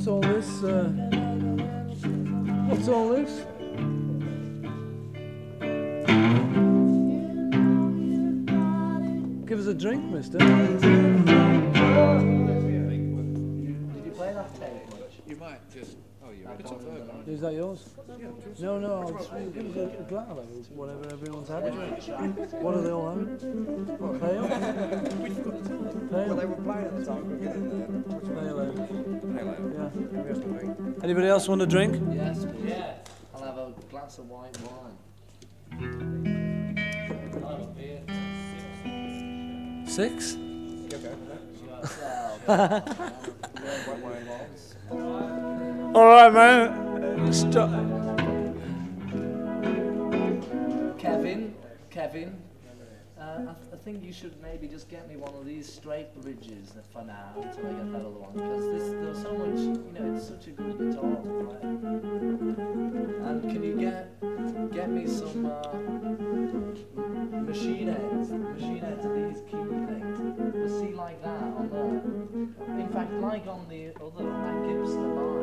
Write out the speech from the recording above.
What's all this? Uh, what's all this? Give us a drink, mister. Did you play that tape much? You might just. Oh, you're That it's one, off uh, Is that yours? No, no, I'll just give us a, a glass of whatever everyone's having. What are they all having? Pale? Well, they were playing at the time. couldn't Pale Anybody else want a drink? Yes, please. I'll have a glass of white wine. Six? Okay with that? Well, White wine. All right, man. Stop. Kevin, Kevin, uh, I, th- I think you should maybe just get me one of these straight bridges for now until I get that other one because there's so much, you know, it's such a good guitar to play. And can you get get me some uh, machine heads, machine heads of these key things? You see like that on there. In fact, like on the other that Gibson line, the Grover